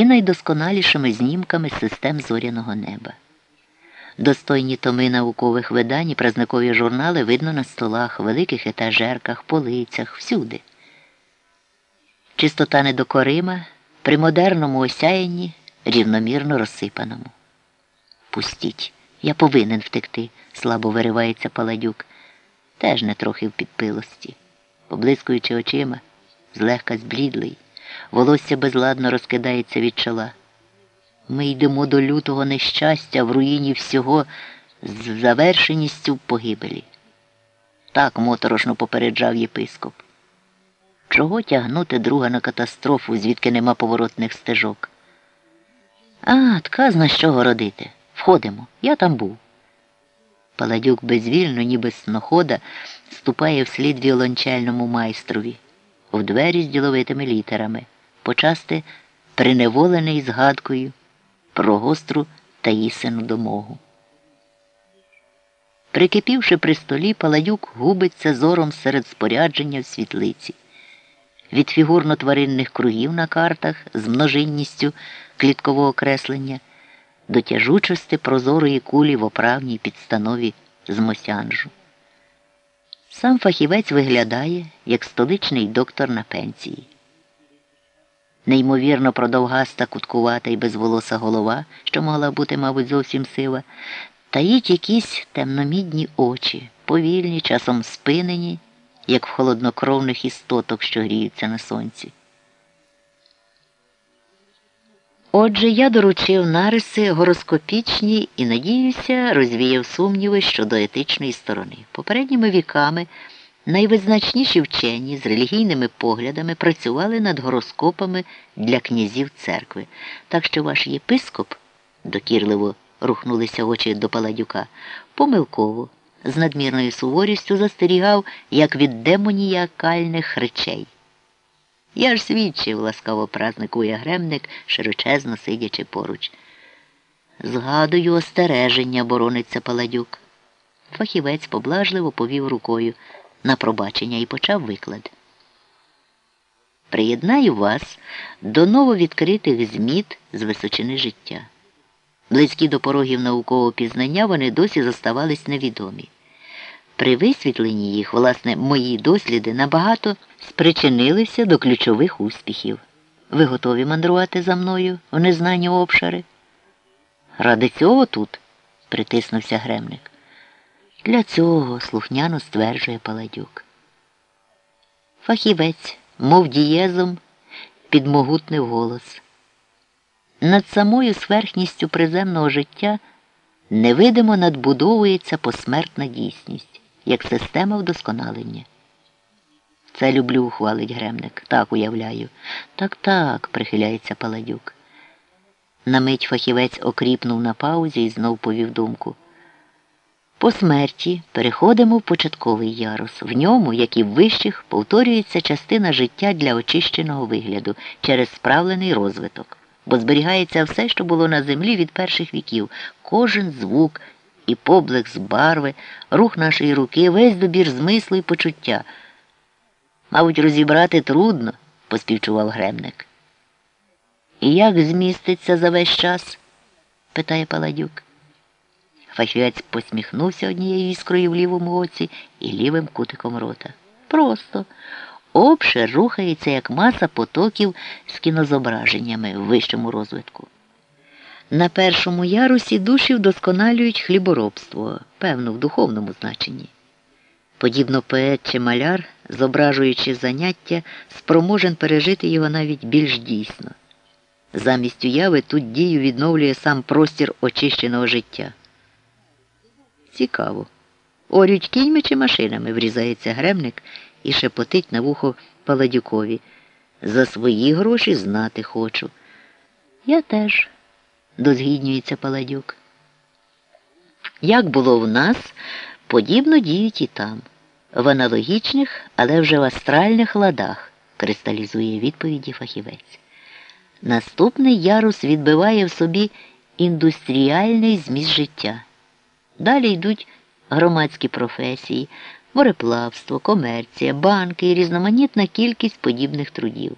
і найдосконалішими знімками систем зоряного неба. Достойні томи наукових видань і празникові журнали видно на столах, великих етажерках, полицях, всюди. Чистота недокорима при модерному осяянні рівномірно розсипаному. Пустіть, я повинен втекти, слабо виривається паладюк, теж не трохи в підпилості, поблискуючи очима, злегка зблідлий, волосся безладно розкидається від чола. Ми йдемо до лютого нещастя в руїні всього з завершеністю погибелі. Так моторошно попереджав єпископ. Чого тягнути друга на катастрофу, звідки нема поворотних стежок? А, тказна з чого родити. Входимо, я там був. Паладюк безвільно, ніби снохода, ступає вслід віолончельному майстрові, в двері з діловитими літерами, почасти приневолений згадкою про гостру та їсену домогу. Прикипівши при столі, паладюк губиться зором серед спорядження в світлиці. Від фігурно-тваринних кругів на картах з множинністю кліткового креслення до тяжучості прозорої кулі в оправній підстанові з мосянжу. Сам фахівець виглядає, як столичний доктор на пенсії. Неймовірно продовгаста куткувата і безволоса голова, що могла бути, мабуть, зовсім сива, таїть якісь темномідні очі, повільні, часом спинені, як в холоднокровних істоток, що гріються на сонці. Отже, я доручив нариси гороскопічні і, надіюся, розвіяв сумніви щодо етичної сторони. Попередніми віками найвизначніші вчені з релігійними поглядами працювали над гороскопами для князів церкви. Так що ваш єпископ, докірливо рухнулися очі до Паладюка, помилково, з надмірною суворістю застерігав, як від демоніякальних речей. Я ж свідчив, ласкаво празникує гремник, широчезно сидячи поруч. Згадую остереження, борониться паладюк. Фахівець поблажливо повів рукою на пробачення і почав виклад. Приєднаю вас до нововідкритих зміт з височини життя. Близькі до порогів наукового пізнання вони досі зоставались невідомі. При висвітленні їх, власне, мої досліди набагато спричинилися до ключових успіхів. Ви готові мандрувати за мною в незнані обшари? Ради цього тут, притиснувся гремник. Для цього слухняно стверджує Паладюк. Фахівець, мов дієзом, підмогутнив голос. Над самою сверхністю приземного життя невидимо надбудовується посмертна дійсність, як система вдосконалення. Це люблю, ухвалить гремник. Так уявляю. Так, так, прихиляється Паладюк. На мить фахівець окріпнув на паузі і знов повів думку. По смерті переходимо в початковий ярус. В ньому, як і в вищих, повторюється частина життя для очищеного вигляду через справлений розвиток, бо зберігається все, що було на землі від перших віків, кожен звук і поблик з барви, рух нашої руки, весь добір змислу і почуття. Мабуть, розібрати трудно, поспівчував гремник. І як зміститься за весь час? питає Паладюк. Фахівець посміхнувся однією іскрою в лівому оці і лівим кутиком рота. Просто обшир рухається, як маса потоків з кінозображеннями в вищому розвитку. На першому ярусі душі вдосконалюють хліборобство, певно, в духовному значенні. Подібно поет чи маляр, зображуючи заняття, спроможен пережити його навіть більш дійсно. Замість уяви тут дію відновлює сам простір очищеного життя. Цікаво. Орють кіньми чи машинами врізається гремник і шепотить на вухо Паладюкові. За свої гроші знати хочу. Я теж, дозгіднюється Паладюк. Як було в нас, подібно діють і там, в аналогічних, але вже в астральних ладах, кристалізує відповіді фахівець. Наступний ярус відбиває в собі індустріальний зміст життя. Далі йдуть громадські професії, мореплавство, комерція, банки і різноманітна кількість подібних трудів.